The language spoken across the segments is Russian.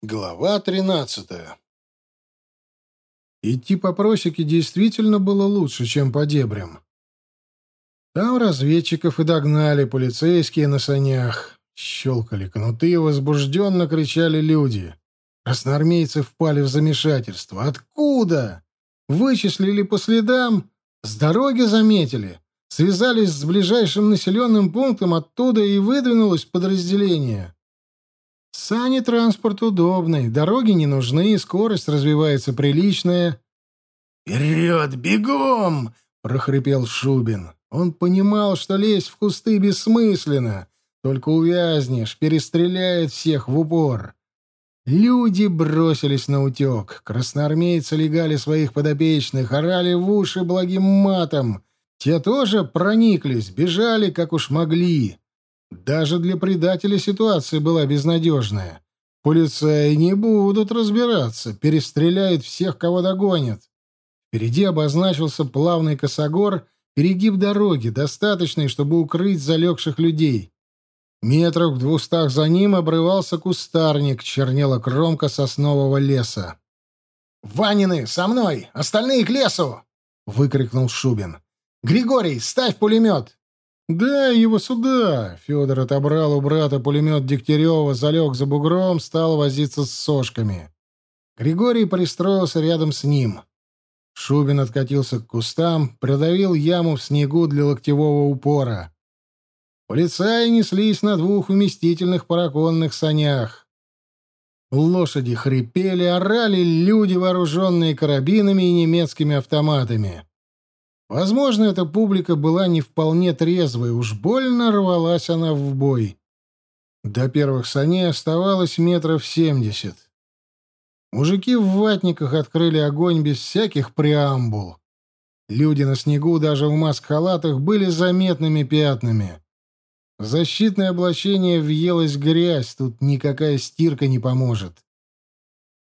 Глава тринадцатая Идти по просеке действительно было лучше, чем по дебрям. Там разведчиков и догнали полицейские на санях. Щелкали кнуты, возбужденно кричали люди. Красноармейцы впали в замешательство. Откуда? Вычислили по следам? С дороги заметили? Связались с ближайшим населенным пунктом, оттуда и выдвинулось подразделение. Сани транспорт удобный, дороги не нужны, скорость развивается приличная. «Вперед, бегом!» — прохрипел Шубин. Он понимал, что лезть в кусты бессмысленно. Только увязнешь, перестреляет всех в упор. Люди бросились на утек. Красноармейцы легали своих подопечных, орали в уши благим матом. Те тоже прониклись, бежали, как уж могли. Даже для предателя ситуация была безнадежная. Полицаи не будут разбираться, перестреляют всех, кого догонят. Впереди обозначился плавный косогор, перегиб дороги, достаточный, чтобы укрыть залегших людей. Метров в двухстах за ним обрывался кустарник, чернела кромка соснового леса. «Ванины, со мной! Остальные к лесу!» — выкрикнул Шубин. «Григорий, ставь пулемет!» «Дай его сюда!» Федор отобрал у брата пулемет Дегтярева, залег за бугром, стал возиться с сошками. Григорий пристроился рядом с ним. Шубин откатился к кустам, придавил яму в снегу для локтевого упора. Полицаи неслись на двух вместительных параконных санях. Лошади хрипели, орали люди, вооруженные карабинами и немецкими автоматами. Возможно, эта публика была не вполне трезвой, уж больно рвалась она в бой. До первых саней оставалось метров семьдесят. Мужики в ватниках открыли огонь без всяких преамбул. Люди на снегу, даже в маск-халатах, были заметными пятнами. Защитное облачение въелась грязь, тут никакая стирка не поможет.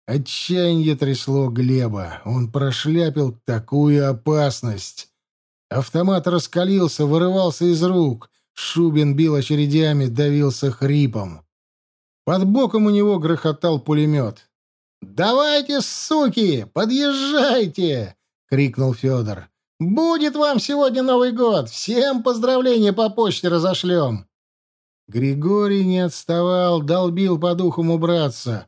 Отчаяние трясло Глеба. Он прошляпил такую опасность. Автомат раскалился, вырывался из рук. Шубин бил очередями, давился хрипом. Под боком у него грохотал пулемет. «Давайте, суки, подъезжайте!» — крикнул Федор. «Будет вам сегодня Новый год! Всем поздравления по почте разошлем!» Григорий не отставал, долбил по духам убраться.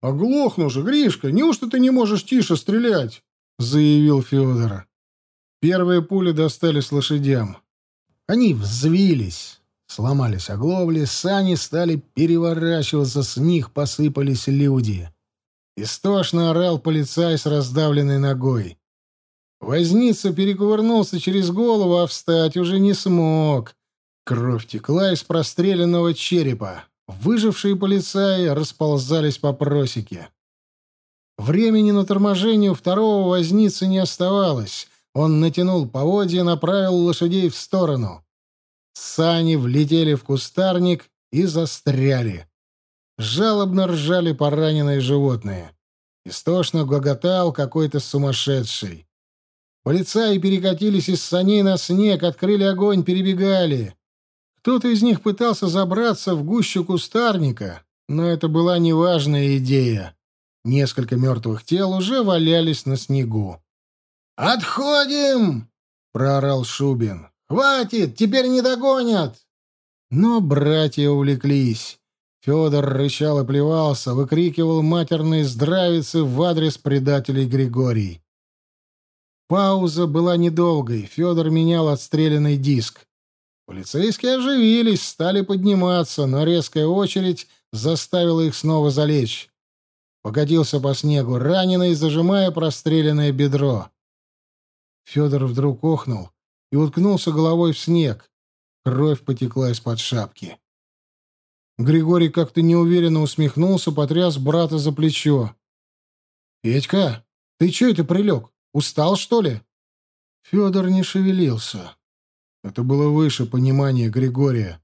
«Оглохну же, Гришка, неужто ты не можешь тише стрелять?» — заявил Федор. Первые пули достались лошадям. Они взвились, сломались огловли, сани стали переворачиваться, с них посыпались люди. Истошно орал полицай с раздавленной ногой. Возница перекувырнулся через голову, а встать уже не смог. Кровь текла из простреленного черепа. Выжившие полицаи расползались по просеке. Времени на торможение у второго возницы не оставалось. Он натянул поводья, направил лошадей в сторону. Сани влетели в кустарник и застряли. Жалобно ржали пораненные животные. Истошно гоготал какой-то сумасшедший. Полицаи перекатились из саней на снег, открыли огонь, перебегали. Кто-то из них пытался забраться в гущу кустарника, но это была неважная идея. Несколько мертвых тел уже валялись на снегу. «Отходим!» — проорал Шубин. «Хватит! Теперь не догонят!» Но братья увлеклись. Федор рычал и плевался, выкрикивал матерные здравицы в адрес предателей Григорий. Пауза была недолгой. Федор менял отстрелянный диск. Полицейские оживились, стали подниматься, но резкая очередь заставила их снова залечь. Покатился по снегу раненый, зажимая простреленное бедро. Федор вдруг охнул и уткнулся головой в снег. Кровь потекла из-под шапки. Григорий как-то неуверенно усмехнулся, потряс брата за плечо. «Петька, ты че это прилег? Устал, что ли?» Федор не шевелился. Это было выше понимания Григория.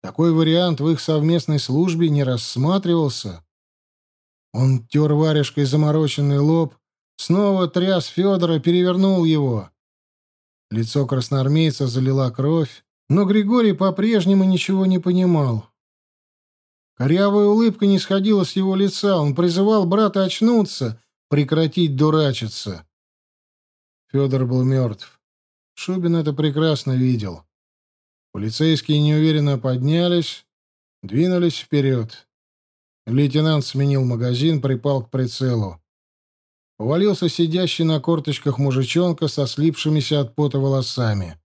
Такой вариант в их совместной службе не рассматривался. Он тер варежкой замороченный лоб, снова тряс Федора, перевернул его. Лицо красноармейца залила кровь, но Григорий по-прежнему ничего не понимал. Корявая улыбка не сходила с его лица. Он призывал брата очнуться, прекратить дурачиться. Федор был мертв. Шубин это прекрасно видел. Полицейские неуверенно поднялись, двинулись вперед. Лейтенант сменил магазин, припал к прицелу. Повалился сидящий на корточках мужичонка со слипшимися от пота волосами.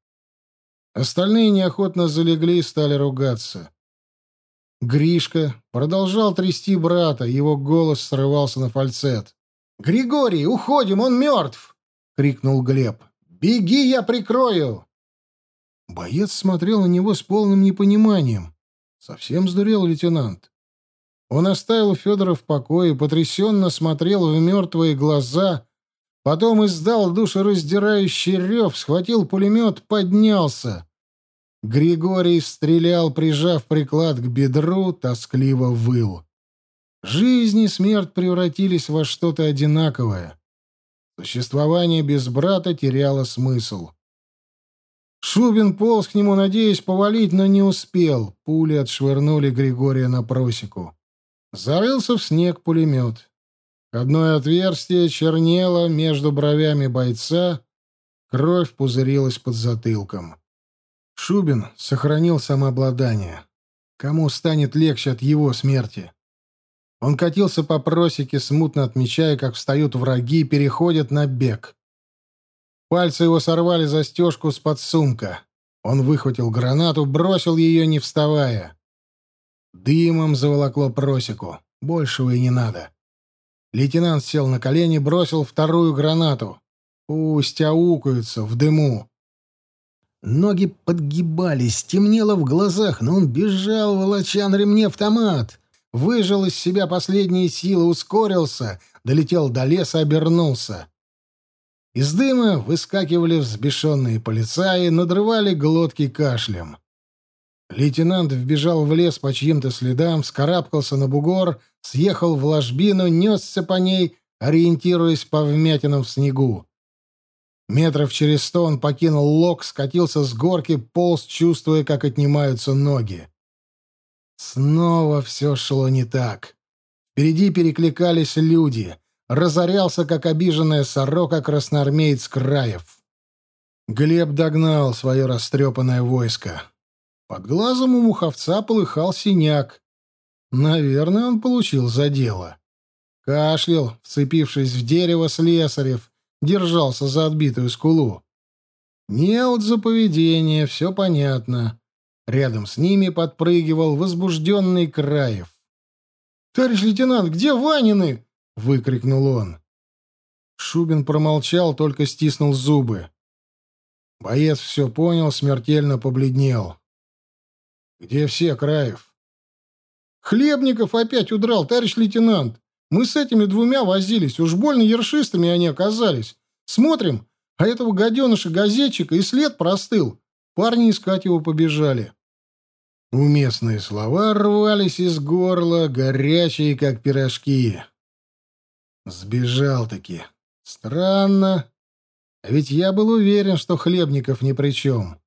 Остальные неохотно залегли и стали ругаться. Гришка продолжал трясти брата, его голос срывался на фальцет. «Григорий, уходим, он мертв!» — крикнул Глеб. «Беги, я прикрою!» Боец смотрел на него с полным непониманием. Совсем сдурел лейтенант. Он оставил Федора в покое, потрясенно смотрел в мертвые глаза, потом издал душераздирающий рев, схватил пулемет, поднялся. Григорий стрелял, прижав приклад к бедру, тоскливо выл. Жизнь и смерть превратились во что-то одинаковое. Существование без брата теряло смысл. Шубин полз к нему, надеясь повалить, но не успел. Пули отшвырнули Григория на просеку. Зарылся в снег пулемет. Одно отверстие чернело между бровями бойца, кровь пузырилась под затылком. Шубин сохранил самообладание. Кому станет легче от его смерти? Он катился по просеке, смутно отмечая, как встают враги и переходят на бег. Пальцы его сорвали застежку с подсумка. Он выхватил гранату, бросил ее, не вставая. Дымом заволокло просеку. Большего и не надо. Лейтенант сел на колени, бросил вторую гранату. Пусть аукаются в дыму. Ноги подгибались, темнело в глазах, но он бежал, волоча на ремне автомат. Выжил из себя последние силы, ускорился, долетел до леса, обернулся. Из дыма выскакивали взбешенные полицаи, надрывали глотки кашлем. Лейтенант вбежал в лес по чьим-то следам, вскарабкался на бугор, съехал в ложбину, несся по ней, ориентируясь по вмятинам в снегу. Метров через сто он покинул лог, скатился с горки, полз, чувствуя, как отнимаются ноги. Снова все шло не так. Впереди перекликались люди. Разорялся, как обиженная сорока, красноармеец Краев. Глеб догнал свое растрепанное войско. Под глазом у муховца полыхал синяк. Наверное, он получил за дело. Кашлял, вцепившись в дерево слесарев, держался за отбитую скулу. Неуд за поведение, все понятно. Рядом с ними подпрыгивал возбужденный Краев. «Товарищ лейтенант, где Ванины?» — выкрикнул он. Шубин промолчал, только стиснул зубы. Боец все понял, смертельно побледнел. «Где все, Краев?» «Хлебников опять удрал, товарищ лейтенант. Мы с этими двумя возились, уж больно ершистыми они оказались. Смотрим, а этого гаденыша-газетчика и след простыл. Парни искать его побежали». Уместные слова рвались из горла, горячие, как пирожки. Сбежал-таки. Странно. А ведь я был уверен, что Хлебников ни при чем.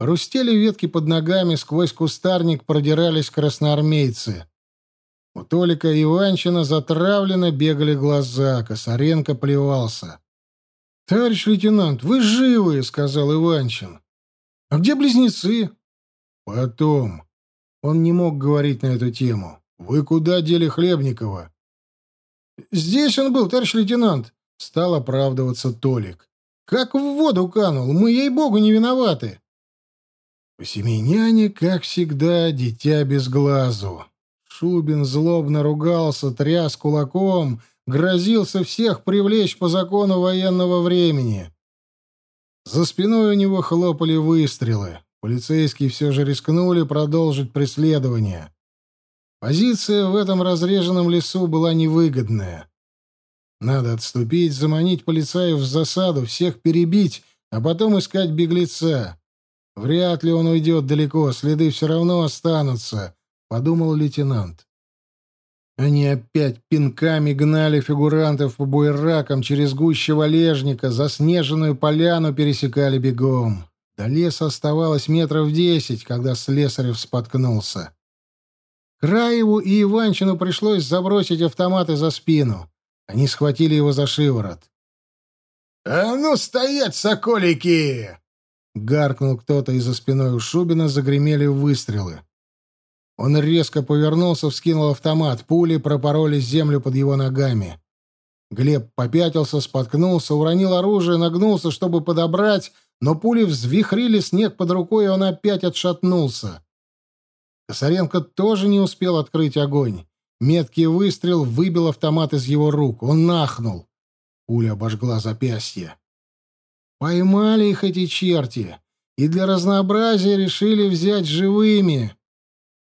Хрустели ветки под ногами, сквозь кустарник продирались красноармейцы. У Толика и Иванчина затравленно бегали глаза, Косаренко плевался. — Товарищ лейтенант, вы живы, — сказал Иванчин. — А где близнецы? — Потом. Он не мог говорить на эту тему. — Вы куда дели Хлебникова? — Здесь он был, товарищ лейтенант, — стал оправдываться Толик. — Как в воду канул, мы, ей-богу, не виноваты. — у Семеняне, как всегда, дитя без глазу. Шубин злобно ругался, тряс кулаком, грозился всех привлечь по закону военного времени. За спиной у него хлопали выстрелы. Полицейские все же рискнули продолжить преследование. Позиция в этом разреженном лесу была невыгодная. Надо отступить, заманить полицаев в засаду, всех перебить, а потом искать беглеца. Вряд ли он уйдет далеко, следы все равно останутся, подумал лейтенант. Они опять пинками гнали фигурантов по буеракам через гуще валежника, заснеженную поляну пересекали бегом. До леса оставалось метров десять, когда Слесарев споткнулся. Краеву и Иванчину пришлось забросить автоматы за спину. Они схватили его за шиворот. «А ну стоять, соколики!» Гаркнул кто-то, и за спиной у Шубина загремели выстрелы. Он резко повернулся, вскинул автомат. Пули пропороли землю под его ногами. Глеб попятился, споткнулся, уронил оружие, нагнулся, чтобы подобрать, но пули взвихрили снег под рукой, и он опять отшатнулся. Косаренко тоже не успел открыть огонь. Меткий выстрел выбил автомат из его рук. Он нахнул. Пуля обожгла запястье. Поймали их эти черти, и для разнообразия решили взять живыми.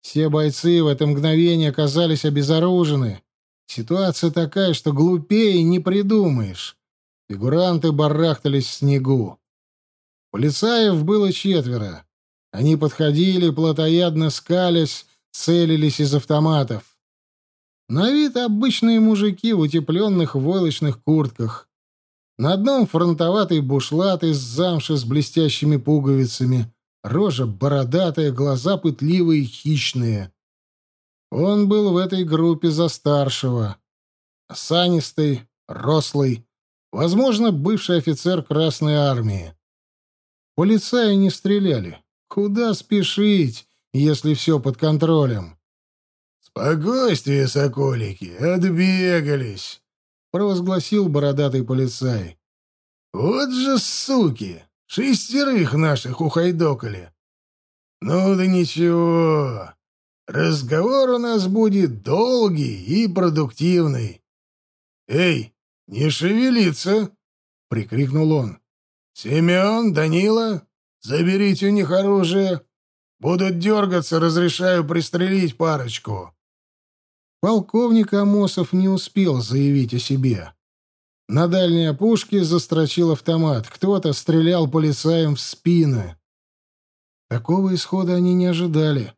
Все бойцы в это мгновение оказались обезоружены. Ситуация такая, что глупее не придумаешь. Фигуранты барахтались в снегу. Полицаев было четверо. Они подходили, плотоядно скались, целились из автоматов. На вид обычные мужики в утепленных войлочных куртках. На одном фронтоватый бушлат из замши с блестящими пуговицами, рожа бородатая, глаза пытливые, хищные. Он был в этой группе за старшего. Осанистый, рослый, возможно, бывший офицер Красной Армии. Полицаи не стреляли. Куда спешить, если все под контролем? «Спокойствие, соколики, отбегались!» — провозгласил бородатый полицай. «Вот же суки! Шестерых наших ухайдокали! Ну да ничего, разговор у нас будет долгий и продуктивный. Эй, не шевелиться!» — прикрикнул он. «Семен, Данила, заберите у них оружие. Будут дергаться, разрешаю пристрелить парочку». Полковник Амосов не успел заявить о себе. На дальней опушке застрочил автомат. Кто-то стрелял полицаем в спины. Такого исхода они не ожидали.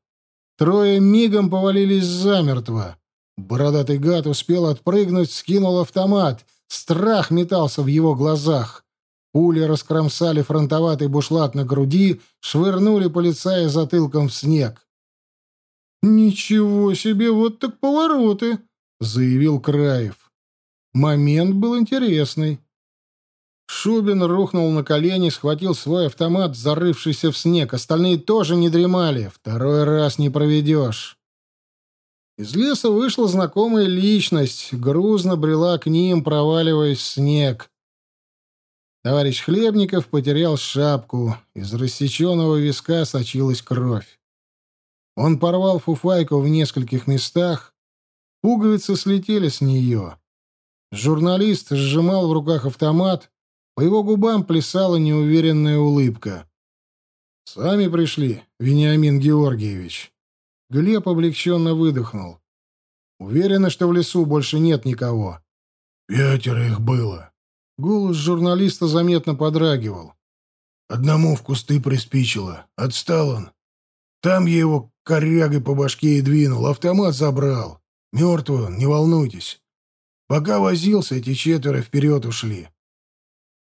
Трое мигом повалились замертво. Бородатый гад успел отпрыгнуть, скинул автомат. Страх метался в его глазах. Пули раскромсали фронтоватый бушлат на груди, швырнули полицая затылком в снег. «Ничего себе, вот так повороты!» — заявил Краев. Момент был интересный. Шубин рухнул на колени, схватил свой автомат, зарывшийся в снег. Остальные тоже не дремали. Второй раз не проведешь. Из леса вышла знакомая личность, грузно брела к ним, проваливаясь в снег. Товарищ Хлебников потерял шапку, из рассеченного виска сочилась кровь. Он порвал фуфайку в нескольких местах. Пуговицы слетели с нее. Журналист сжимал в руках автомат. По его губам плясала неуверенная улыбка. «Сами пришли, Вениамин Георгиевич». Глеб облегченно выдохнул. «Уверены, что в лесу больше нет никого?» «Пятеро их было». Голос журналиста заметно подрагивал. «Одному в кусты приспичило. Отстал он. Там я его корягой по башке и двинул, автомат забрал. Мертвый он, не волнуйтесь. Пока возился, эти четверо вперед ушли.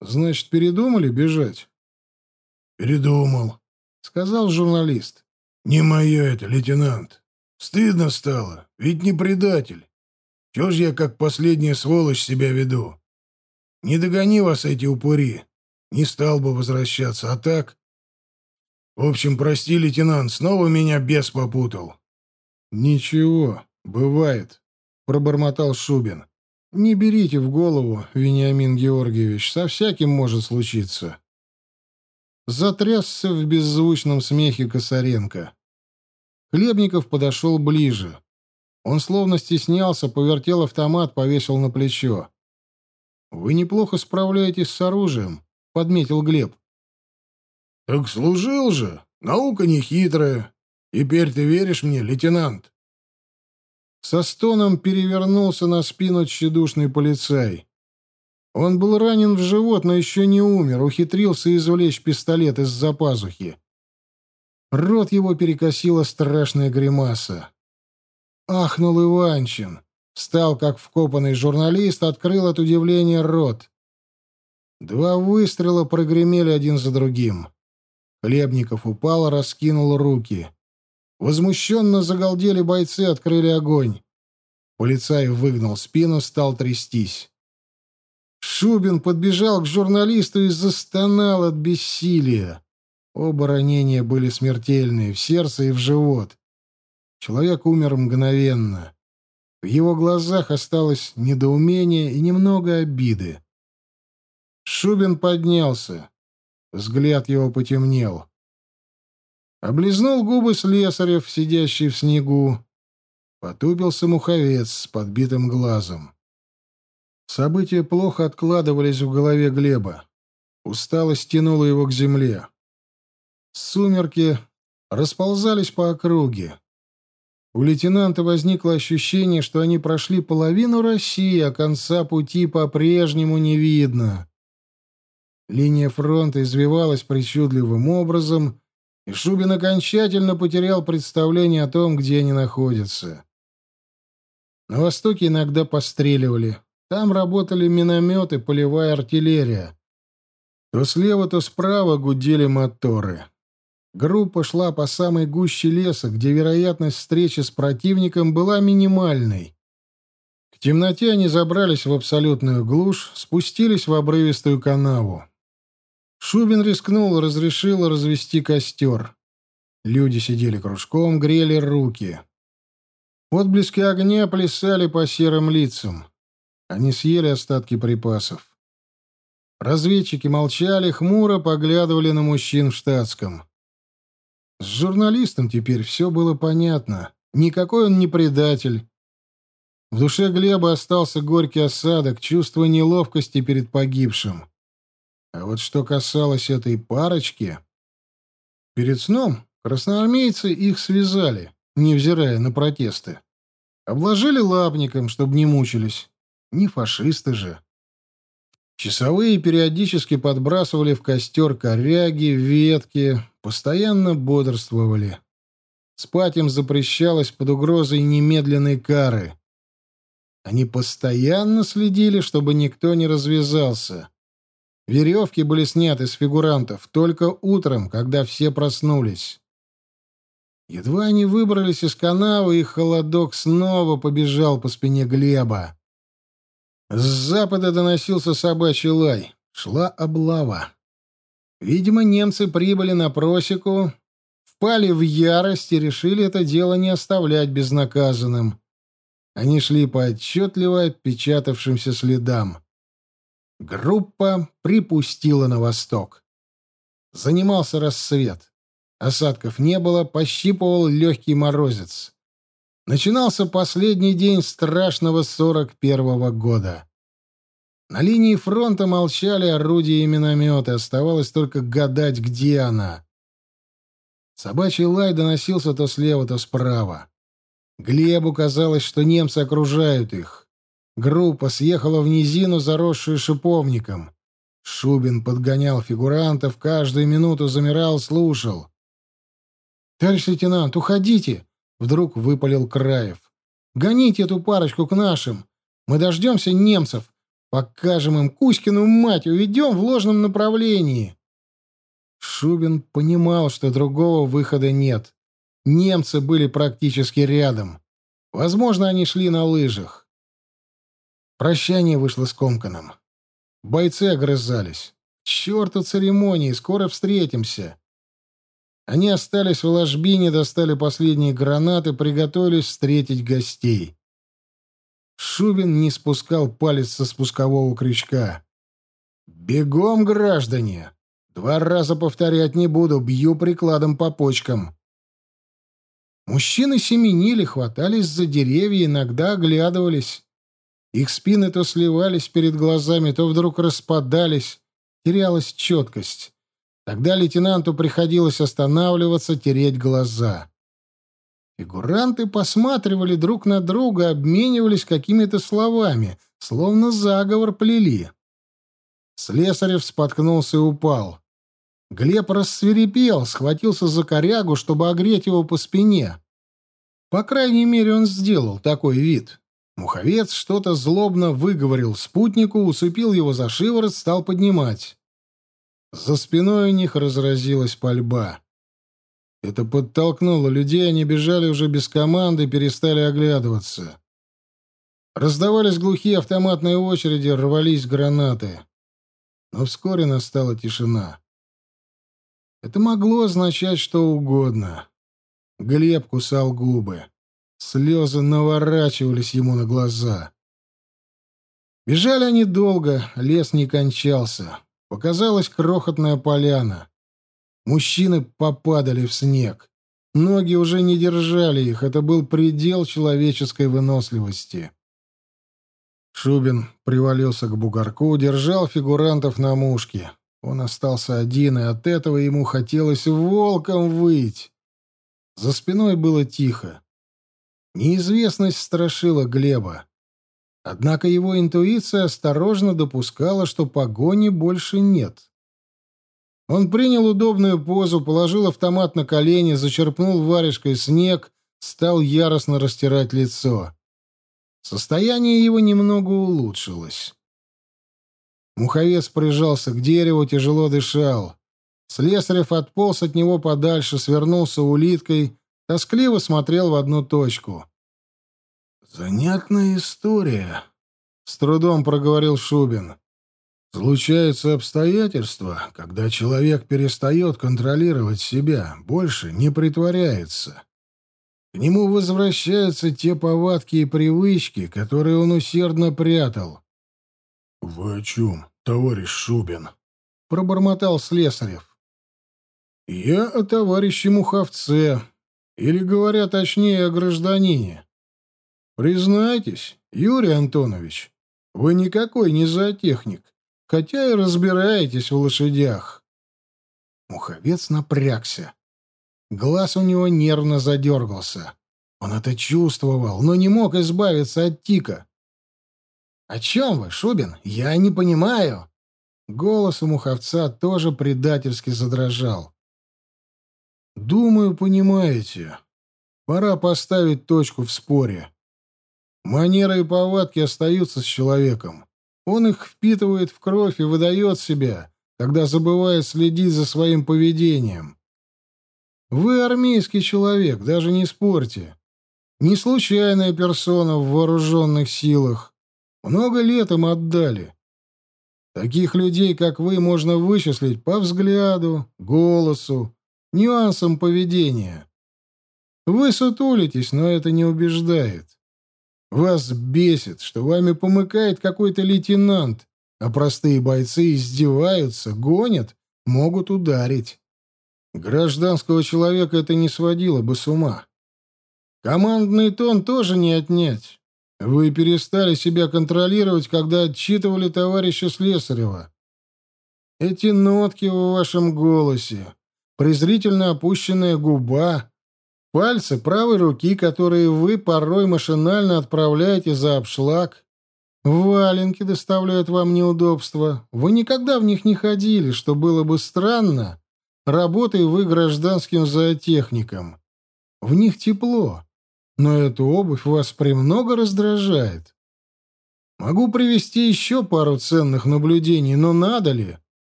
Значит, передумали бежать? Передумал, сказал журналист. Не мое это, лейтенант. Стыдно стало, ведь не предатель. Чего ж я как последняя сволочь себя веду? Не догони вас эти упыри. Не стал бы возвращаться, а так... В общем, прости, лейтенант, снова меня бес попутал. Ничего, бывает, пробормотал Шубин. Не берите в голову, Вениамин Георгиевич, со всяким может случиться. Затрясся в беззвучном смехе Косаренко. Хлебников подошел ближе. Он словно стеснялся, повертел автомат, повесил на плечо. «Вы неплохо справляетесь с оружием», — подметил Глеб. «Так служил же. Наука не хитрая. Теперь ты веришь мне, лейтенант?» Со стоном перевернулся на спину тщедушный полицай. Он был ранен в живот, но еще не умер, ухитрился извлечь пистолет из-за пазухи. Рот его перекосила страшная гримаса. Ахнул Иванчин. Встал, как вкопанный журналист, открыл от удивления рот. Два выстрела прогремели один за другим. Хлебников упал, раскинул руки. Возмущенно загалдели бойцы, открыли огонь. Полицай выгнал спину, стал трястись. Шубин подбежал к журналисту и застонал от бессилия. Оба ранения были смертельные, в сердце и в живот. Человек умер мгновенно. В его глазах осталось недоумение и немного обиды. Шубин поднялся. Взгляд его потемнел. Облизнул губы слесарев, сидящий в снегу. Потупился муховец с подбитым глазом. События плохо откладывались в голове Глеба. Усталость тянула его к земле. Сумерки расползались по округе. У лейтенанта возникло ощущение, что они прошли половину России, а конца пути по-прежнему не видно. Линия фронта извивалась причудливым образом, и Шубин окончательно потерял представление о том, где они находятся. На востоке иногда постреливали. Там работали минометы, полевая артиллерия. То слева, то справа гудели моторы. Группа шла по самой гуще леса, где вероятность встречи с противником была минимальной. К темноте они забрались в абсолютную глушь, спустились в обрывистую канаву. Шубин рискнул, разрешил развести костер. Люди сидели кружком, грели руки. Отблески огня плясали по серым лицам. Они съели остатки припасов. Разведчики молчали, хмуро поглядывали на мужчин в штатском. С журналистом теперь все было понятно. Никакой он не предатель. В душе Глеба остался горький осадок, чувство неловкости перед погибшим. А вот что касалось этой парочки... Перед сном красноармейцы их связали, невзирая на протесты. Обложили лапником, чтобы не мучились. Не фашисты же. Часовые периодически подбрасывали в костер коряги, ветки, постоянно бодрствовали. Спать им запрещалось под угрозой немедленной кары. Они постоянно следили, чтобы никто не развязался. Веревки были сняты с фигурантов только утром, когда все проснулись. Едва они выбрались из канавы, и холодок снова побежал по спине Глеба. С запада доносился собачий лай. Шла облава. Видимо, немцы прибыли на просеку, впали в ярость и решили это дело не оставлять безнаказанным. Они шли по отчетливо отпечатавшимся следам. Группа припустила на восток. Занимался рассвет. Осадков не было, пощипывал легкий морозец. Начинался последний день страшного сорок первого года. На линии фронта молчали орудия и минометы, оставалось только гадать, где она. Собачий лай доносился то слева, то справа. Глебу казалось, что немцы окружают их. Группа съехала в низину, заросшую шиповником. Шубин подгонял фигурантов, каждую минуту замирал, слушал. «Товарищ лейтенант, уходите!» Вдруг выпалил Краев. «Гоните эту парочку к нашим. Мы дождемся немцев. Покажем им Кузькину мать, уведем в ложном направлении». Шубин понимал, что другого выхода нет. Немцы были практически рядом. Возможно, они шли на лыжах. Прощание вышло скомканным. Бойцы огрызались. «Черту церемонии, скоро встретимся». Они остались в ложбине, достали последние гранаты, приготовились встретить гостей. Шубин не спускал палец со спускового крючка. «Бегом, граждане! Два раза повторять не буду, бью прикладом по почкам». Мужчины семенили, хватались за деревья, иногда оглядывались. Их спины то сливались перед глазами, то вдруг распадались, терялась четкость. Тогда лейтенанту приходилось останавливаться, тереть глаза. Фигуранты посматривали друг на друга, обменивались какими-то словами, словно заговор плели. Слесарев споткнулся и упал. Глеб рассверепел, схватился за корягу, чтобы огреть его по спине. По крайней мере, он сделал такой вид. Муховец что-то злобно выговорил спутнику, усыпил его за шиворот, стал поднимать. За спиной у них разразилась пальба. Это подтолкнуло людей, они бежали уже без команды, перестали оглядываться. Раздавались глухие автоматные очереди, рвались гранаты. Но вскоре настала тишина. Это могло означать что угодно. Глеб кусал губы. Слезы наворачивались ему на глаза. Бежали они долго, лес не кончался. Показалась крохотная поляна. Мужчины попадали в снег. Ноги уже не держали их, это был предел человеческой выносливости. Шубин привалился к бугорку, держал фигурантов на мушке. Он остался один, и от этого ему хотелось волком выть. За спиной было тихо. Неизвестность страшила Глеба. Однако его интуиция осторожно допускала, что погони больше нет. Он принял удобную позу, положил автомат на колени, зачерпнул варежкой снег, стал яростно растирать лицо. Состояние его немного улучшилось. Муховец прижался к дереву, тяжело дышал. Слесарев отполз от него подальше, свернулся улиткой, тоскливо смотрел в одну точку. «Занятная история», — с трудом проговорил Шубин. «Случаются обстоятельства, когда человек перестает контролировать себя, больше не притворяется. К нему возвращаются те повадки и привычки, которые он усердно прятал». «Вы о чем, товарищ Шубин?» — пробормотал Слесарев. «Я о товарище Муховце, или, говоря точнее, о гражданине. Признайтесь, Юрий Антонович, вы никакой не зоотехник, хотя и разбираетесь в лошадях». Муховец напрягся. Глаз у него нервно задергался. Он это чувствовал, но не мог избавиться от тика. «О чем вы, Шубин? Я не понимаю!» Голос у муховца тоже предательски задрожал. «Думаю, понимаете. Пора поставить точку в споре. Манеры и повадки остаются с человеком. Он их впитывает в кровь и выдает себя, когда забывает следить за своим поведением. Вы армейский человек, даже не спорьте. Не случайная персона в вооруженных силах. Много лет им отдали. Таких людей, как вы, можно вычислить по взгляду, голосу, нюансам поведения. Вы сутулитесь, но это не убеждает. Вас бесит, что вами помыкает какой-то лейтенант, а простые бойцы издеваются, гонят, могут ударить. Гражданского человека это не сводило бы с ума. Командный тон тоже не отнять. Вы перестали себя контролировать, когда отчитывали товарища Слесарева. Эти нотки в вашем голосе, презрительно опущенная губа, пальцы правой руки, которые вы порой машинально отправляете за обшлаг, валенки доставляют вам неудобства. Вы никогда в них не ходили, что было бы странно, Работай вы гражданским зоотехником. В них тепло, но эта обувь вас премного раздражает. Могу привести еще пару ценных наблюдений, но надо ли?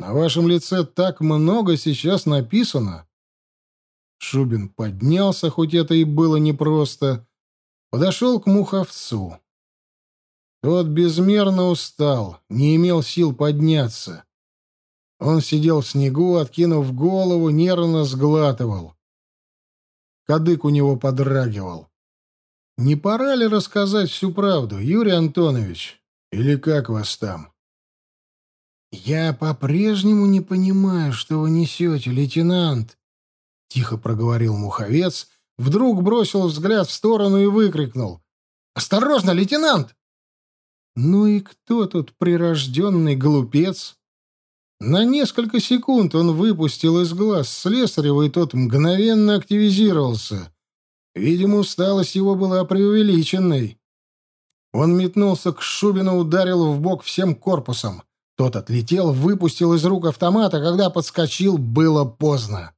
На вашем лице так много сейчас написано. Шубин поднялся, хоть это и было непросто, подошел к муховцу. Тот безмерно устал, не имел сил подняться. Он сидел в снегу, откинув голову, нервно сглатывал. Кадык у него подрагивал. «Не пора ли рассказать всю правду, Юрий Антонович? Или как вас там?» «Я по-прежнему не понимаю, что вы несете, лейтенант», — тихо проговорил муховец, вдруг бросил взгляд в сторону и выкрикнул. «Осторожно, лейтенант!» «Ну и кто тут прирожденный глупец?» На несколько секунд он выпустил из глаз Слесарева, и тот мгновенно активизировался. Видимо, усталость его была преувеличенной. Он метнулся к Шубину, ударил в бок всем корпусом. Тот отлетел, выпустил из рук автомата, когда подскочил, было поздно.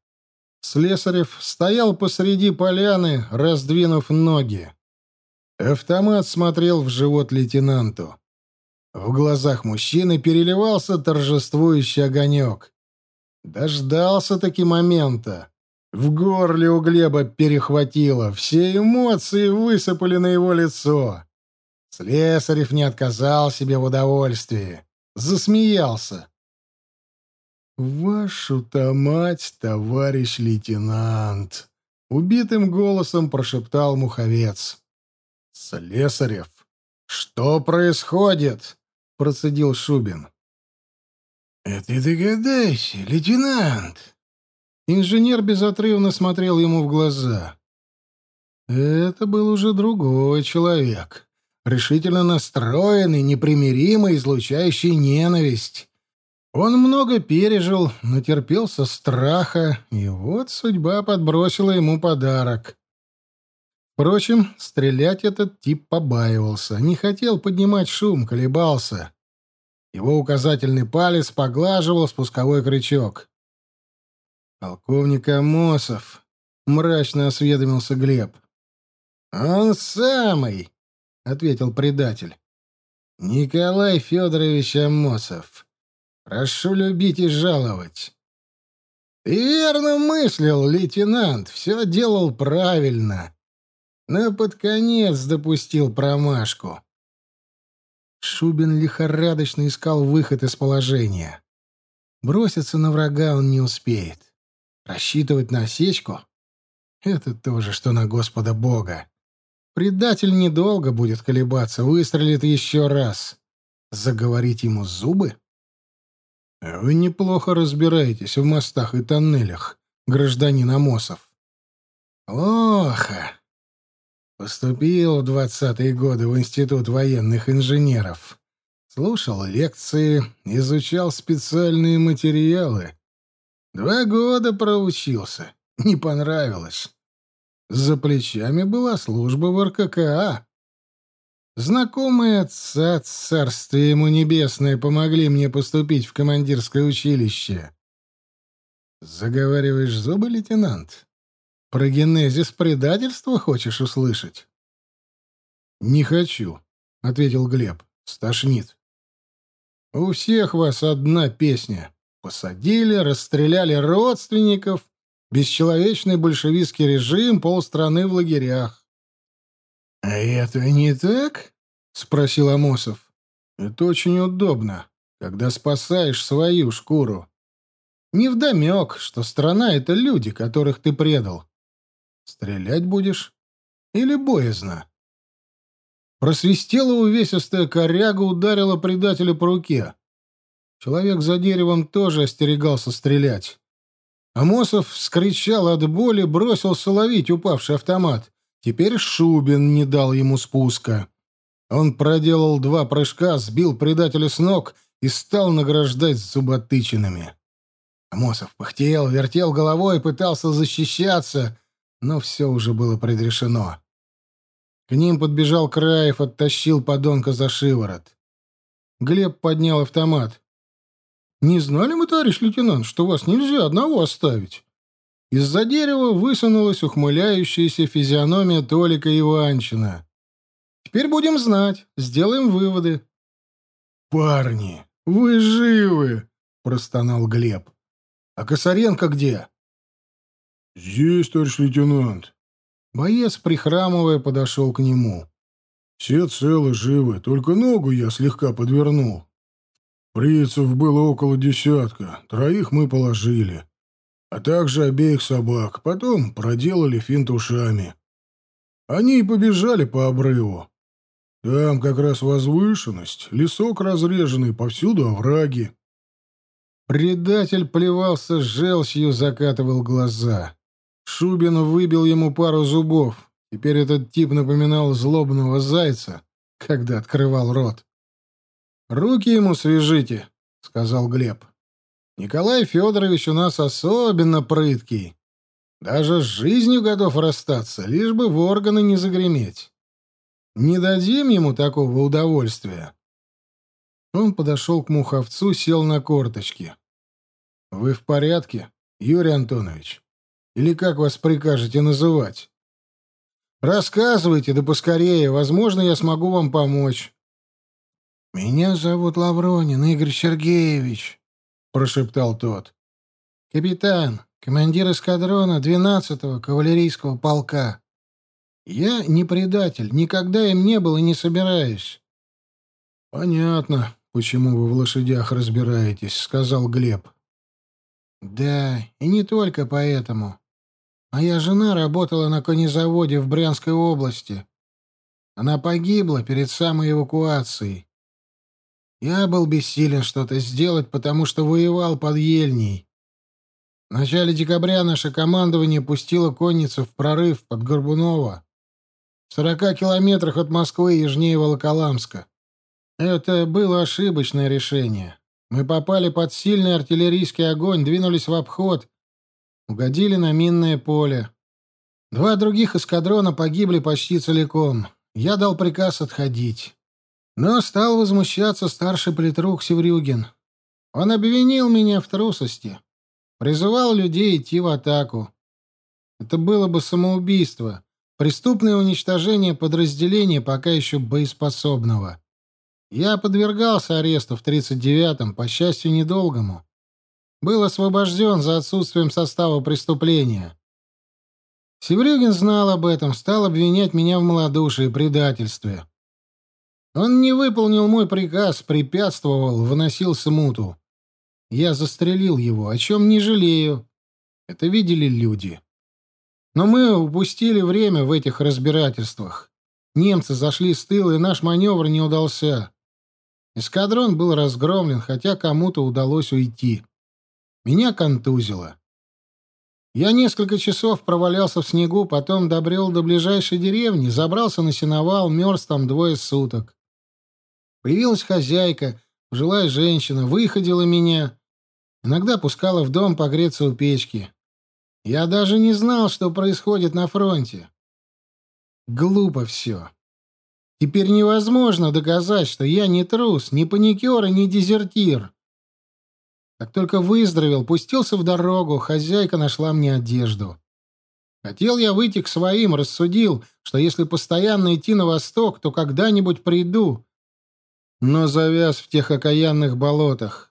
Слесарев стоял посреди поляны, раздвинув ноги. Автомат смотрел в живот лейтенанту. В глазах мужчины переливался торжествующий огонек. Дождался таки момента. В горле у Глеба перехватило, все эмоции высыпали на его лицо. Слесарев не отказал себе в удовольствии. Засмеялся. «Вашу-то мать, товарищ лейтенант!» — убитым голосом прошептал Муховец. «Слесарев, что происходит?» — процедил Шубин. «Это ты догадайся, лейтенант!» Инженер безотрывно смотрел ему в глаза. Это был уже другой человек, решительно настроенный, непримиримый, излучающий ненависть. Он много пережил, натерпелся страха, и вот судьба подбросила ему подарок. Впрочем, стрелять этот тип побаивался, не хотел поднимать шум, колебался. Его указательный палец поглаживал спусковой крючок. «Полковник Амосов», — мрачно осведомился Глеб. «Он самый», — ответил предатель. «Николай Федорович Амосов. Прошу любить и жаловать». «Ты верно мыслил, лейтенант, все делал правильно, но под конец допустил промашку». Шубин лихорадочно искал выход из положения. Броситься на врага он не успеет. Рассчитывать на осечку — это то же, что на Господа Бога. Предатель недолго будет колебаться, выстрелит еще раз. Заговорить ему зубы? Вы неплохо разбираетесь в мостах и тоннелях, гражданин Амосов. Плохо. Поступил в двадцатые годы в Институт военных инженеров. Слушал лекции, изучал специальные материалы. Два года проучился. Не понравилось. За плечами была служба в РККА. Знакомые отца, царствие ему небесное, помогли мне поступить в командирское училище. Заговариваешь зубы, лейтенант? Про генезис предательства хочешь услышать? Не хочу, ответил Глеб. Стошнит. У всех вас одна песня. Посадили, расстреляли родственников, бесчеловечный большевистский режим, полстраны в лагерях. — А это не так? — спросил Амосов. — Это очень удобно, когда спасаешь свою шкуру. Невдомек, что страна — это люди, которых ты предал. Стрелять будешь? Или боязно? Просвистела увесистая коряга, ударила предателя по руке. Человек за деревом тоже остерегался стрелять. Амосов вскричал от боли, бросился ловить упавший автомат. Теперь Шубин не дал ему спуска. Он проделал два прыжка, сбил предателя с ног и стал награждать зуботычинами. Амосов пыхтел, вертел головой, пытался защищаться, но все уже было предрешено. К ним подбежал Краев, оттащил подонка за шиворот. Глеб поднял автомат. «Не знали мы, товарищ лейтенант, что вас нельзя одного оставить?» Из-за дерева высунулась ухмыляющаяся физиономия Толика Иванчина. «Теперь будем знать, сделаем выводы». «Парни, вы живы!» — простонал Глеб. «А Косаренко где?» «Здесь, товарищ лейтенант». Боец, прихрамывая, подошел к нему. «Все целы, живы, только ногу я слегка подвернул. Прицев было около десятка, троих мы положили, а также обеих собак, потом проделали финт ушами. Они и побежали по обрыву. Там как раз возвышенность, лесок разреженный, повсюду овраги. Предатель плевался желчью, закатывал глаза. Шубин выбил ему пару зубов. Теперь этот тип напоминал злобного зайца, когда открывал рот. «Руки ему свяжите», — сказал Глеб. «Николай Федорович у нас особенно прыткий. Даже с жизнью готов расстаться, лишь бы в органы не загреметь. Не дадим ему такого удовольствия». Он подошел к муховцу, сел на корточки. «Вы в порядке, Юрий Антонович? Или как вас прикажете называть?» «Рассказывайте, да поскорее. Возможно, я смогу вам помочь». «Меня зовут Лавронин Игорь Сергеевич», — прошептал тот. «Капитан, командир эскадрона 12-го кавалерийского полка. Я не предатель, никогда им не был и не собираюсь. Понятно, почему вы в лошадях разбираетесь, сказал Глеб. Да, и не только поэтому. Моя жена работала на конезаводе в Брянской области. Она погибла перед самой эвакуацией. Я был бессилен что-то сделать, потому что воевал под Ельней. В начале декабря наше командование пустило конницу в прорыв под Горбунова в сорока километрах от Москвы южнее Волоколамска. Это было ошибочное решение. Мы попали под сильный артиллерийский огонь, двинулись в обход, угодили на минное поле. Два других эскадрона погибли почти целиком. Я дал приказ отходить. Но стал возмущаться старший политрук Севрюгин. Он обвинил меня в трусости. Призывал людей идти в атаку. Это было бы самоубийство. Преступное уничтожение подразделения, пока еще боеспособного. Я подвергался аресту в 39-м, по счастью, недолгому. Был освобожден за отсутствием состава преступления. Севрюгин знал об этом, стал обвинять меня в малодушии и предательстве. Он не выполнил мой приказ, препятствовал, выносил смуту. Я застрелил его, о чем не жалею. Это видели люди. Но мы упустили время в этих разбирательствах. Немцы зашли с тыла, и наш маневр не удался. Эскадрон был разгромлен, хотя кому-то удалось уйти. Меня контузило. Я несколько часов провалялся в снегу, потом добрел до ближайшей деревни, забрался на сеновал, мерз там двое суток. Появилась хозяйка, пожилая женщина, выходила меня. Иногда пускала в дом погреться у печки. Я даже не знал, что происходит на фронте. Глупо все. Теперь невозможно доказать, что я не трус, не паникер и не дезертир. Как только выздоровел, пустился в дорогу, хозяйка нашла мне одежду. Хотел я выйти к своим, рассудил, что если постоянно идти на восток, то когда-нибудь приду. Но завяз в тех окаянных болотах.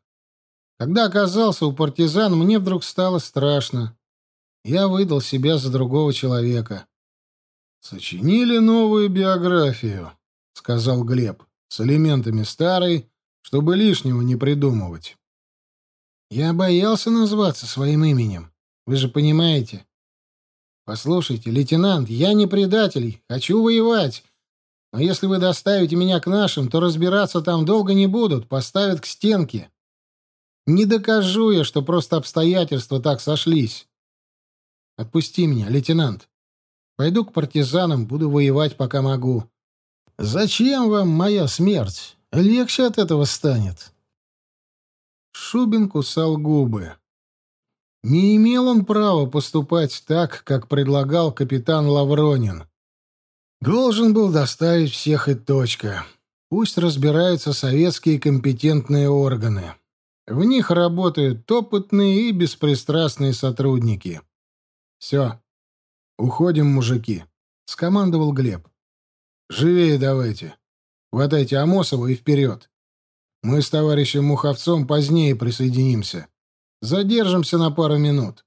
Когда оказался у партизан, мне вдруг стало страшно. Я выдал себя за другого человека. «Сочинили новую биографию», — сказал Глеб, — «с элементами старой, чтобы лишнего не придумывать». «Я боялся назваться своим именем. Вы же понимаете. Послушайте, лейтенант, я не предатель, хочу воевать. Но если вы доставите меня к нашим, то разбираться там долго не будут, поставят к стенке. Не докажу я, что просто обстоятельства так сошлись. Отпусти меня, лейтенант. Пойду к партизанам, буду воевать, пока могу. Зачем вам моя смерть? Легче от этого станет. Шубин кусал губы. Не имел он права поступать так, как предлагал капитан Лавронин. Должен был доставить всех и точка. Пусть разбираются советские компетентные органы. В них работают опытные и беспристрастные сотрудники. «Все. Уходим, мужики», — скомандовал Глеб. «Живее давайте. Хватайте Амосова и вперед. Мы с товарищем Муховцом позднее присоединимся. Задержимся на пару минут».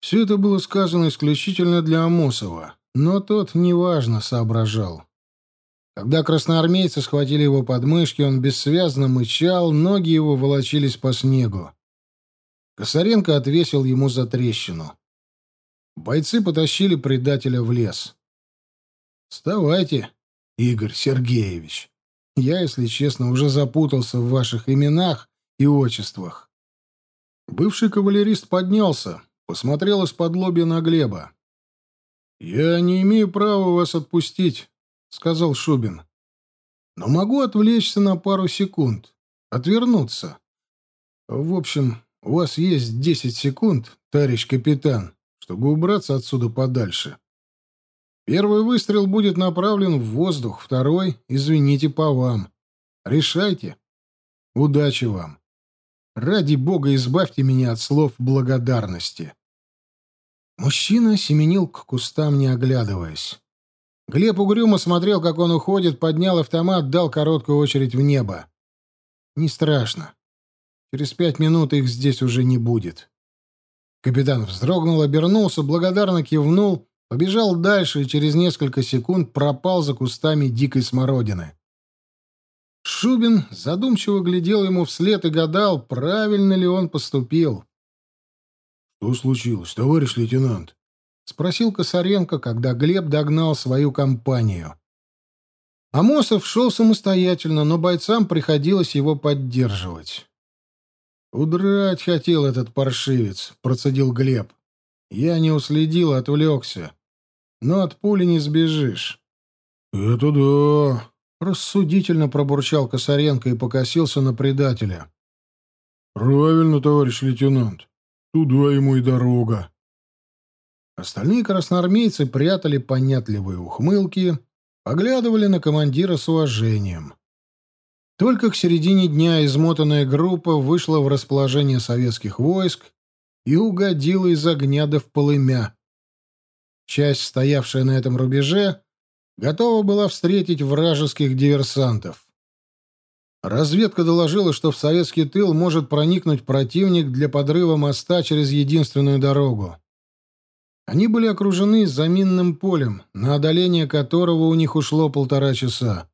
Все это было сказано исключительно для Амосова, но тот неважно соображал. Когда красноармейцы схватили его подмышки, он бессвязно мычал, ноги его волочились по снегу. Косаренко отвесил ему за трещину. Бойцы потащили предателя в лес. «Вставайте, Игорь Сергеевич. Я, если честно, уже запутался в ваших именах и отчествах». Бывший кавалерист поднялся, посмотрел из-под лобья на Глеба. «Я не имею права вас отпустить», — сказал Шубин. «Но могу отвлечься на пару секунд, отвернуться. В общем, у вас есть десять секунд, товарищ капитан, чтобы убраться отсюда подальше. Первый выстрел будет направлен в воздух, второй, извините, по вам. Решайте. Удачи вам. Ради бога избавьте меня от слов благодарности. Мужчина семенил к кустам, не оглядываясь. Глеб угрюмо смотрел, как он уходит, поднял автомат, дал короткую очередь в небо. Не страшно. Через пять минут их здесь уже не будет. Капитан вздрогнул, обернулся, благодарно кивнул, побежал дальше и через несколько секунд пропал за кустами дикой смородины. Шубин задумчиво глядел ему вслед и гадал, правильно ли он поступил. «Что случилось, товарищ лейтенант?» — спросил Косаренко, когда Глеб догнал свою компанию. Амосов шел самостоятельно, но бойцам приходилось его поддерживать. «Удрать хотел этот паршивец», — процедил Глеб. «Я не уследил, отвлекся. Но от пули не сбежишь». «Это да», — рассудительно пробурчал Косаренко и покосился на предателя. «Правильно, товарищ лейтенант. Туда ему и дорога». Остальные красноармейцы прятали понятливые ухмылки, поглядывали на командира с уважением. Только к середине дня измотанная группа вышла в расположение советских войск и угодила из огня до полымя. Часть, стоявшая на этом рубеже, готова была встретить вражеских диверсантов. Разведка доложила, что в советский тыл может проникнуть противник для подрыва моста через единственную дорогу. Они были окружены заминным полем, на одоление которого у них ушло полтора часа.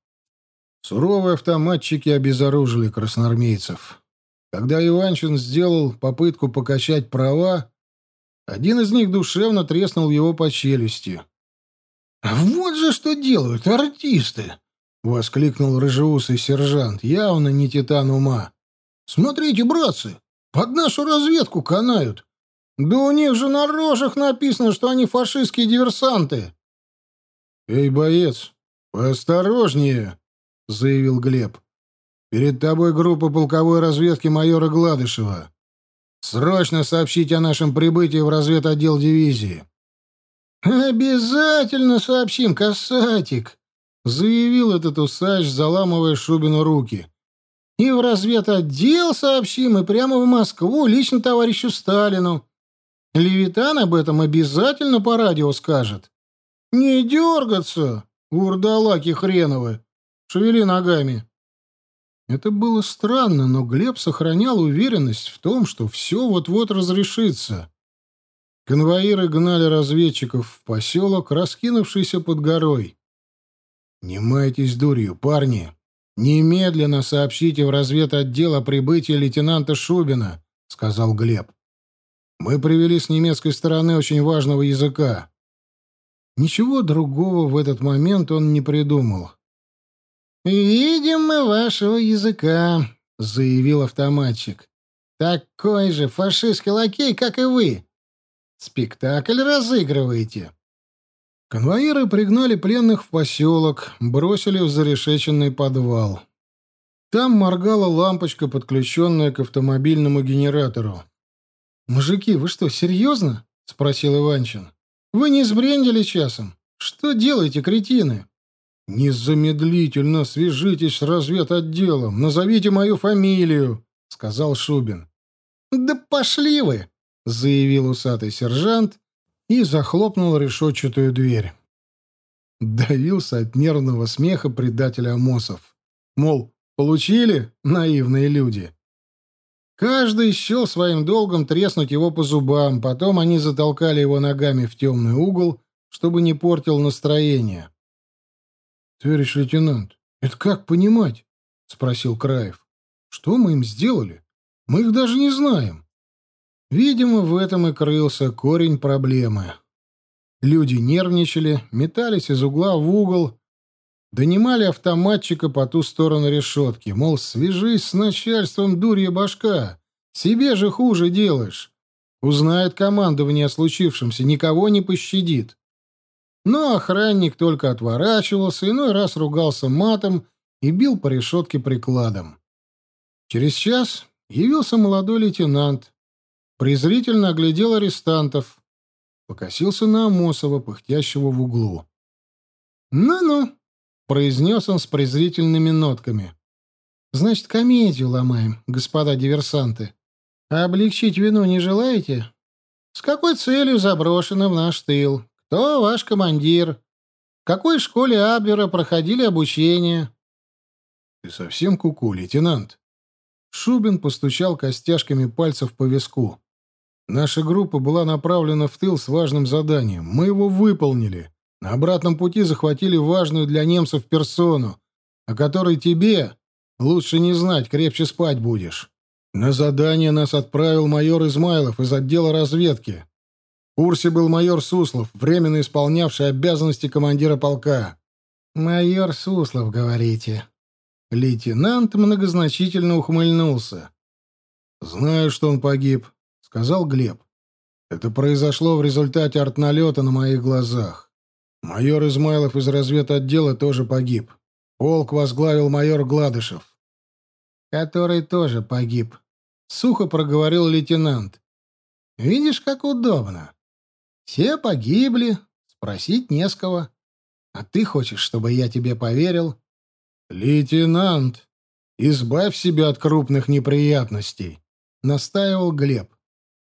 Суровые автоматчики обезоружили красноармейцев. Когда Иванчин сделал попытку покачать права, один из них душевно треснул его по челюсти. вот же что делают артисты!» — воскликнул рыжеусый сержант, явно не титан ума. «Смотрите, братцы, под нашу разведку канают. Да у них же на рожах написано, что они фашистские диверсанты. Эй, боец, поосторожнее, заявил Глеб. Перед тобой группа полковой разведки майора Гладышева. Срочно сообщите о нашем прибытии в разведотдел дивизии. Обязательно сообщим, касатик, заявил этот усач, заламывая Шубину руки. И в разведотдел сообщим, и прямо в Москву, лично товарищу Сталину. Левитан об этом обязательно по радио скажет. Не дергаться, урдалаки хреновы. Шевели ногами. Это было странно, но Глеб сохранял уверенность в том, что все вот-вот разрешится. Конвоиры гнали разведчиков в поселок, раскинувшийся под горой. «Не майтесь дурью, парни. Немедленно сообщите в разведотдел о прибытии лейтенанта Шубина», — сказал Глеб. Мы привели с немецкой стороны очень важного языка. Ничего другого в этот момент он не придумал. «Видим мы вашего языка», — заявил автоматчик. «Такой же фашистский лакей, как и вы. Спектакль разыгрываете». Конвоиры пригнали пленных в поселок, бросили в зарешеченный подвал. Там моргала лампочка, подключенная к автомобильному генератору. «Мужики, вы что, серьезно?» — спросил Иванчин. «Вы не сбрендили часом? Что делаете, кретины?» «Незамедлительно свяжитесь с разведотделом, назовите мою фамилию», — сказал Шубин. «Да пошли вы!» — заявил усатый сержант и захлопнул решетчатую дверь. Давился от нервного смеха предателя Амосов. Мол, получили, наивные люди? Каждый счел своим долгом треснуть его по зубам, потом они затолкали его ногами в темный угол, чтобы не портил настроение. — Товарищ лейтенант, это как понимать? — спросил Краев. — Что мы им сделали? Мы их даже не знаем. Видимо, в этом и крылся корень проблемы. Люди нервничали, метались из угла в угол, Донимали автоматчика по ту сторону решетки, мол, свяжись с начальством, дурья башка, себе же хуже делаешь. Узнает командование о случившемся, никого не пощадит. Но охранник только отворачивался, иной раз ругался матом и бил по решетке прикладом. Через час явился молодой лейтенант, презрительно оглядел арестантов, покосился на Амосова, пыхтящего в углу. «Ну-ну, произнес он с презрительными нотками. Значит, комедию ломаем, господа диверсанты. А облегчить вину не желаете? С какой целью заброшено в наш тыл? Кто ваш командир? В какой школе Абвера проходили обучение? Ты совсем куку, -ку, лейтенант? Шубин постучал костяшками пальцев по виску. Наша группа была направлена в тыл с важным заданием. Мы его выполнили. На обратном пути захватили важную для немцев персону, о которой тебе лучше не знать, крепче спать будешь. На задание нас отправил майор Измайлов из отдела разведки. В курсе был майор Суслов, временно исполнявший обязанности командира полка. «Майор Суслов, говорите?» Лейтенант многозначительно ухмыльнулся. «Знаю, что он погиб», — сказал Глеб. «Это произошло в результате артналета на моих глазах. Майор Измайлов из разведотдела тоже погиб. Полк возглавил майор Гладышев. Который тоже погиб. Сухо проговорил лейтенант. Видишь, как удобно. Все погибли, спросить не с кого. А ты хочешь, чтобы я тебе поверил? Лейтенант, избавь себя от крупных неприятностей, настаивал Глеб.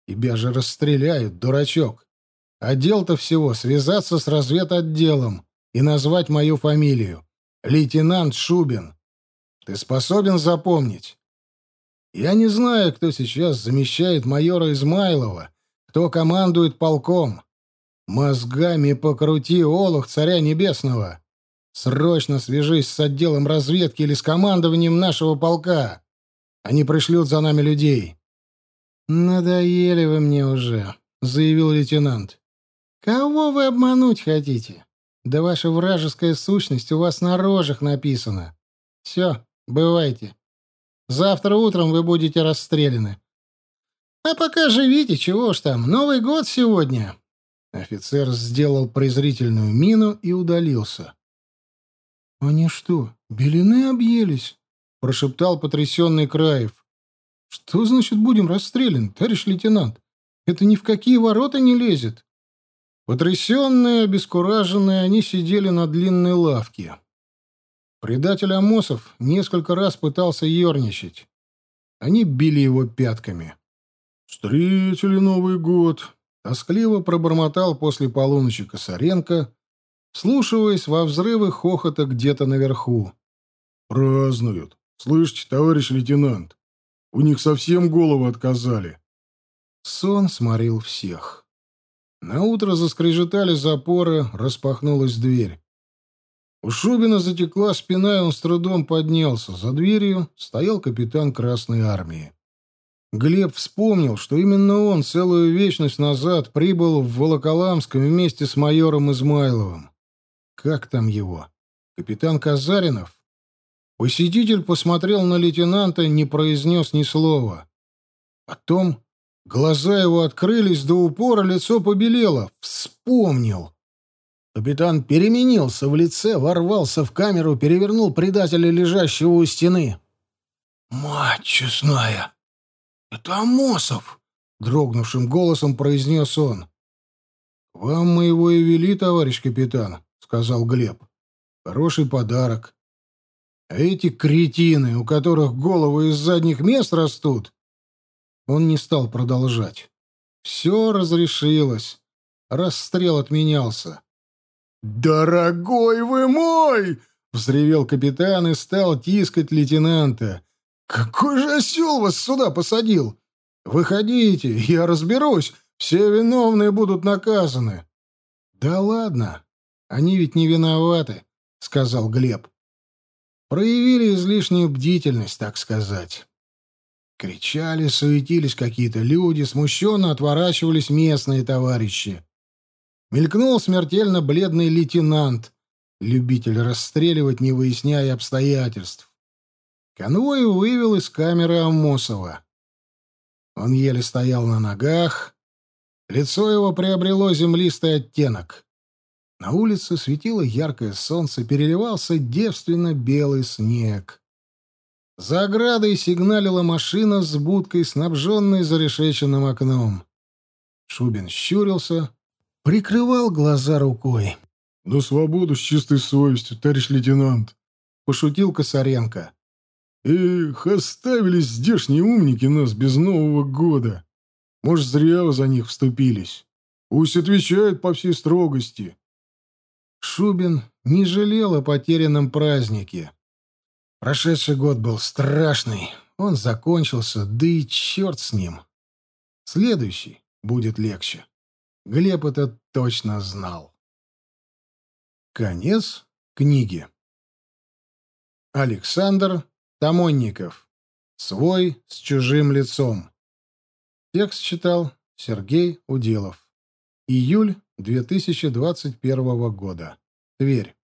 Тебя же расстреляют, дурачок. А дел-то всего связаться с разведотделом и назвать мою фамилию. Лейтенант Шубин. Ты способен запомнить? Я не знаю, кто сейчас замещает майора Измайлова, кто командует полком. Мозгами покрути, олух царя небесного. Срочно свяжись с отделом разведки или с командованием нашего полка. Они пришлют за нами людей. Надоели вы мне уже, заявил лейтенант. Кого вы обмануть хотите? Да ваша вражеская сущность у вас на рожах написана. Все, бывайте. Завтра утром вы будете расстреляны. А пока живите, чего ж там, Новый год сегодня. Офицер сделал презрительную мину и удалился. «Они что, белины объелись?» — прошептал потрясенный Краев. «Что значит будем расстреляны, товарищ лейтенант? Это ни в какие ворота не лезет». Потрясенные, обескураженные, они сидели на длинной лавке. Предатель Амосов несколько раз пытался ерничать. Они били его пятками. «Встретили Новый год», — тоскливо пробормотал после полуночи Косаренко, слушаясь во взрывы хохота где-то наверху. «Празднуют. Слышите, товарищ лейтенант, у них совсем головы отказали». Сон сморил всех. Наутро заскрежетали запоры, распахнулась дверь. У Шубина затекла спина, и он с трудом поднялся. За дверью стоял капитан Красной Армии. Глеб вспомнил, что именно он целую вечность назад прибыл в Волоколамск вместе с майором Измайловым. Как там его? Капитан Казаринов? Посетитель посмотрел на лейтенанта, не произнес ни слова. Потом глаза его открылись до упора, лицо побелело. Вспомнил. Капитан переменился в лице, ворвался в камеру, перевернул предателя, лежащего у стены. «Мать честная! Это Амосов!» — дрогнувшим голосом произнес он. «Вам мы его и вели, товарищ капитан», — сказал Глеб. «Хороший подарок. А эти кретины, у которых головы из задних мест растут...» Он не стал продолжать. Все разрешилось. Расстрел отменялся. «Дорогой вы мой!» — взревел капитан и стал тискать лейтенанта. «Какой же осел вас сюда посадил? Выходите, я разберусь, все виновные будут наказаны». «Да ладно, они ведь не виноваты», — сказал Глеб. «Проявили излишнюю бдительность, так сказать». Кричали, суетились какие-то люди, смущенно отворачивались местные товарищи. Мелькнул смертельно бледный лейтенант, любитель расстреливать, не выясняя обстоятельств. Конвой вывел из камеры Амосова. Он еле стоял на ногах, лицо его приобрело землистый оттенок. На улице светило яркое солнце, переливался девственно белый снег. За оградой сигналила машина с будкой, снабженной зарешеченным окном. Шубин щурился, прикрывал глаза рукой. «На свободу с чистой совестью, товарищ лейтенант!» — пошутил Косаренко. «Эх, оставили здешние умники нас без Нового года. Может, зря за них вступились. Пусть отвечают по всей строгости». Шубин не жалел о потерянном празднике. Прошедший год был страшный. Он закончился, да и черт с ним. Следующий будет легче. Глеб это точно знал. Конец книги. Александр Тамонников. Свой с чужим лицом. Текст читал Сергей Уделов. Июль 2021 года. Тверь.